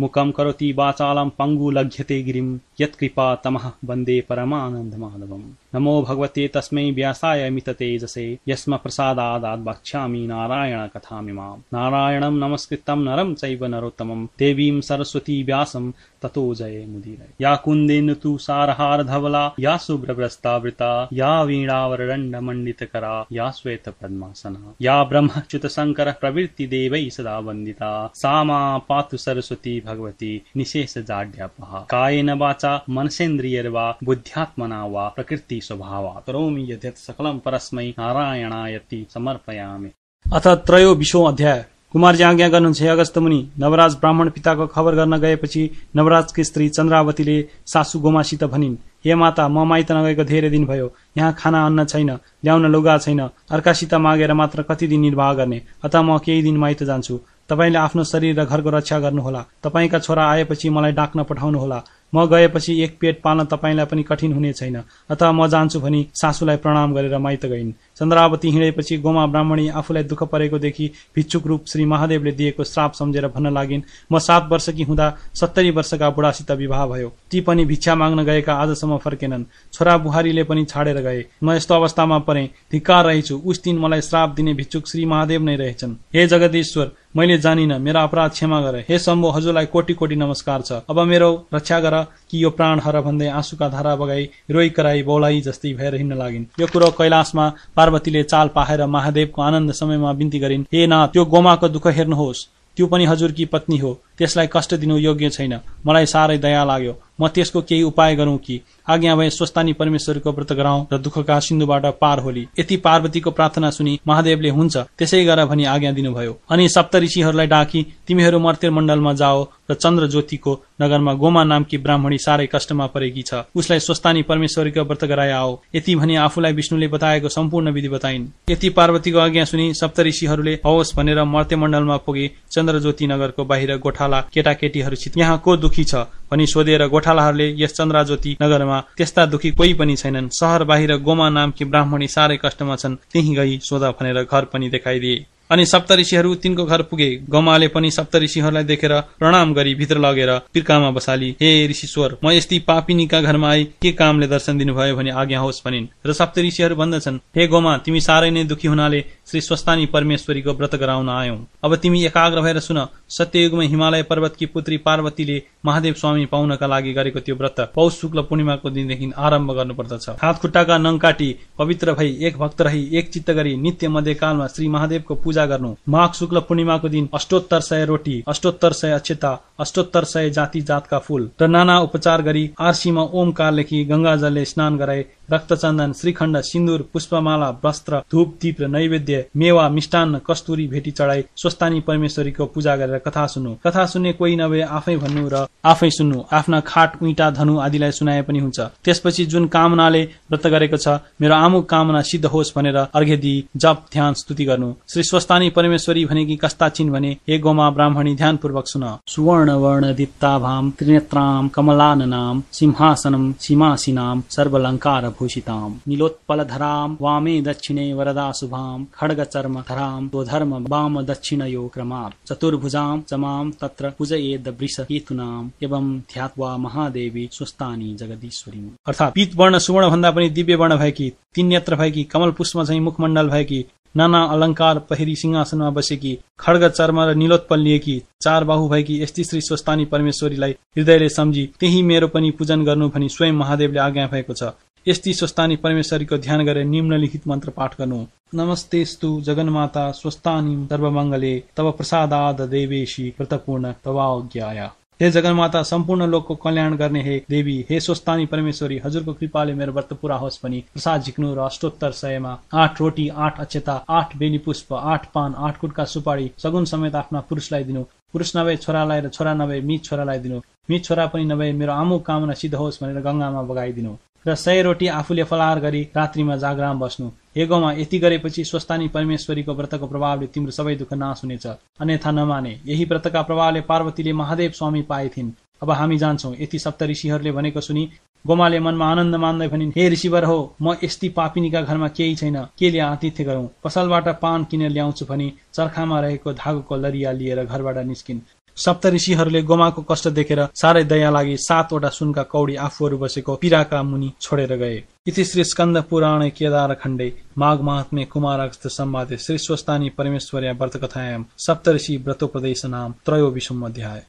मुखं करोति वाचालं पङ्गुलघ्यते गिरिं यत्कृपा तमः वन्दे परमानन्दमाधवम्। नमो भगवते तस्मै व्यासाय मिततेजसे यस्म प्रसादादात् वक्ष्यामि नारायण कथामिमाम् नारायणं नमस्कृतं नरं चैव नरोत्तमं देवीं सरस्वती व्यासं ततो जये मुदीरय। या कुन्देन तु सारहारधवला या शुभ्रभ्रस्तावृता या वीणावरदण्डमण्डितकरा या श्वेतपद्मासना। या ब्रह्मच्युतशङ्कर प्रवृत्ति देवै सदा वन्दिता। सा मा पातु सरस्वती भगवती निशेषजाड्यापः कायेन वाचा मनसेन्द्रियर्वा बुद्ध्यात्मना वा प्रकृति स्वभावा करोमि यद्यत् सकलं परस्मै नारायणायति समर्पयामि। अथ त्रयो विशो अध्याय। कुमारजी आज्ञा गर्नुहुन्छ अगस्त मुनि नवराज ब्राह्मण पिताको खबर गर्न गएपछि नवराजकी स्त्री चन्द्रावतीले सासु गोमासित भनिन् हे माता म माइत नगएको धेरै दिन भयो। यहाँ खाना अन्न छैन ल्याउन लुगा छैन अर्कासित मागेर मात्र कति दिन निर्वाह गर्ने। अत म केही दिन माइत जान्छु। तपाईँले आफ्नो शरीर र घरको रक्षा गर्नुहोला। तपाईँका छोरा आएपछि मलाई डाक्न पठाउनुहोला। म गएपछि एक पेट पाल्न तपाईँलाई पनि कठिन हुने छैन। अत म जान्छु भनी सासूलाई प्रणाम गरेर माइत गइन्। चन्द्रावती हिँडेपछि गोमा ब्राह्मणी आफूलाई दुःख परेको देखि भिक्षुक रूप श्री महादेवले दिएको श्राप सम्झेर भन्न लागिन् म सात वर्षकी हुँदा सत्तरी वर्षका बुढासित विवाह भयो। ती पनि भिक्षा माग्न गएका आजसम्म फर्केनन्। छोरा बुहारीले पनि छाडेर गए। म यस्तो अवस्थामा परे। धिक्कार रहेछु। उस दिन मलाई श्राप दिने भिक्षुक श्री महादेव नै रहेछन्। हे जगदीश्वर मैले जानिन मेरो अपराध क्षमा गर। हे शम्भो हजुरलाई कोटी कोटी नमस्कार छ। अब मेरो रक्षा गर कि यो प्राण हर भन्दै आँसुका धारा बगाई रोइ कराई बौलाई जस्तै भएर हिँड्न लागिन्। यो कुरो कैलाशमा पार्वतीले चाल पाएर महादेवको आनन्द समयमा बिन्ती गरिन्। हे ना त्यो गोमाको दुःख हेर्नुहोस्। त्यो पनि हजुरकी पत्नी हो। त्यसलाई कष्ट दिनु योग्य छैन। मलाई साह्रै दया लाग्यो। म त्यसको केही उपाय गरौँ कि? आज्ञा भए स्वस्तानी परमेश्वरको व्रत गराउँ र दुःखका सिन्धुबाट पार होली। यति पार्वतीको प्रार्थना सुनि महादेवले हुन्छ त्यसै गर भनी आज्ञा दिनुभयो। अनि सप्त ऋषिहरूलाई डाकी तिमीहरू मर्तिर मण्डलमा जाओ र चन्द्र ज्योतिको नगरमा गोमा नामकी ब्राह्मणी साह्रै कष्टमा परेकी छ। उसलाई स्वस्तानी परमेश्वरीको व्रत गराए आओ। यति भनी आफूलाई विष्णुले बताएको सम्पूर्ण विधि बताइन्। यति पार्वतीको आज्ञा सुनि सप्त ऋषिहरूले हवस् भनेर मर्ते मण्डलमा पुगे चन्द्र ज्योति नगरको बाहिर गोठाला केटाकेटीहरूसित यहाँ को दुखी छ भनी सोधेर गोठालाहरूले यस चन्द्रज्योति नगरमा त्यस्ता दुखी कोही पनि छैनन्। सहर बाहिर गोमा नामकी ब्राह्मणी साह्रै कष्टमा छन्। त्यही गई सोध भनेर घर पनि देखाइदिए। अनि सप्तऋषिहरू तिनको घर पुगे। गमाले पनि सप्तऋषिहरूलाई देखेर प्रणाम गरी भित्र लगेर पिर्कामा बसाली हे ऋषिश्वर म यस्तै पापिनीका घरमा आई के कामले दर्शन दिनुभयो भने आज्ञा होस् भनिन्। र सप्तऋषिहरू भन्दछन् हे गोमा तिमी साह्रै नै दुखी हुनाले श्री स्वस्तानी परमेश्वरीको व्रत गराउन आयौ। अब तिमी एकाग्र भएर सुन सत्ययुगमा हिमालय पर्वतकी पुत्री पार्वतीले महादेव स्वामी पाउनका लागि गरेको त्यो व्रत पौष शुक्ल पूर्णिमाको दिनदेखि आरम्भ गर्नुपर्दछ। हात खुट्टाका नङ काटी पवित्र भई एक भक्त रही एक चित्त गरी नित्य मध्यकालमा श्री महादेवको पूजा गर्नु। माघ शुक्ल पूर्णिमाको दिन अष्टोत्तर सय रोटी अष्टोत्तर सय अक्षता अष्टोत्तर सय जाति जातका फूल र नाना उपचार गरी आरसीमा ओमकार लेखी गंगा जलले स्नान गराए। रक्तचन्दन श्रीखण्ड सिन्दुर पुष्पमाला वस्त्र धूप दीप र नैवेद्य मेवा मिष्टान्न कस्तुरी भेटी चढाई स्वस्तानी परमेश्वरीको पूजा गरेर कथा सुन्नु। कथा सुन्ने कोही नभए आफै भन्नु र आफै सुन्नु। आफ्ना खाट उइटा धनु आदिलाई सुनाए पनि हुन्छ। त्यसपछि जुन कामनाले व्रत गरेको छ मेरो आमुक कामना सिद्ध होस् भनेर अर्घ्य दिई जप ध्यान स्तुति गर्नु। श्री स्वस्तानी परमेश्वरी भनेकी कस्ता छिन् भने हे गोमा ब्राह्मणी ध्यानपूर्वक सुन। सुवर्ण वर्ण दीप्ताभाम त्रिनेत्राम कमलाननाम सिंहासनम सीमासीनाम सर्वलङ्कार भूषिताम् नीलोत्पलधराम् वामे दक्षिणे वरदा शुभाम् खड्गचर्म धराम् स्वधर्म वाम दक्षिणयो क्रमात् चतुर्भुजाम् चमाम् तत्र पूजयेद वृष केतुनाम् एवं ध्यात्वा महादेवी स्वस्थानी जगदीश्वरी अर्थात् पीत वर्ण सुवर्ण भन्दा पनि दिव्य वर्ण भएकी तीन नेत्र भएकी कमल पुष्प झैं मुखमण्डल भएकी नाना अलङ्कार पहिरी सिंहासनमा बसेकी खड्ग चर्म र निलोत्पल लिएकी चार बाहु भएकी यस्ती श्री स्वस्तानी परमेश्वरीलाई हृदयले सम्झी त्यही मेरो पनि पूजन गर्नु भनी स्वयं महादेवले आज्ञा भएको छ। यस्ती स्वस्तानी परमेश्वरीको ध्यान गरेर निम्नलिखित मन्त्र पाठ गर्नु। नमस्तेस्तु जगन्माता स्वस्तानी सर्वमङ्गले तव प्रसादाद देवेशी व्रतपूर्ण तवाज्ञाया हे जगन्माता सम्पूर्ण लोकको कल्याण गर्ने हे देवी हे स्वस्तानी परमेश्वरी हजुरको कृपाले मेरो व्रत पूरा होस् भनी प्रसाद झिक्नु र अष्टोत्तर सयमा आठ रोटी आठ अक्षता आठ बेली पुष्प आठ पान आठ कुटका सुपारी सगुन समेत आफ्ना पुरुषलाई दिनु। पुरुष नभए छोरालाई र छोरा नभए मित छोरालाई दिनु। मित छोरा पनि नभए मेरो आमु कामना सिद्ध होस् भनेर गङ्गामा बगाइदिनु। र सय रोटी आफूले फलाहार गरी रात्रिमा जागराम बस्नु। हे गौमा यति गरेपछि स्वस्तानी परमेश्वरीको व्रतको प्रभावले तिम्रो सबै दुःख नाश हुनेछ। अन्यथा नमाने यही व्रतका प्रभावले पार्वतीले महादेव स्वामी पाएथिन् अब हामी जान्छौँ यति सप्त ऋषिहरूले भनेको सुनि गोमाले मनमा आनन्द मान्दै भनिन् हे ऋषिवर हो म यस्ती पापिनीका घरमा केही छैन के लिए आतिथ्य गरौँ? पसलबाट पान किनेर ल्याउँछु भनी चर्खामा रहेको धागोको लरिया लिएर घरबाट निस्किन्। सप्त ऋषिहरूले गोमाको कष्ट देखेर साह्रै दया लागि सातवटा सुनका कौडी आफूहरू बसेको पिराका मुनि छोडेर गए। इति श्री स्कन्द पुराणे केदार खण्डे माघ महात्मे कुमारस्थ सम्वादे श्री स्वस्तानी परमेश्वर्या व्रत कथायाम सप्त ऋषि व्रतोपदेश नाम त्रयो विषम अध्याय।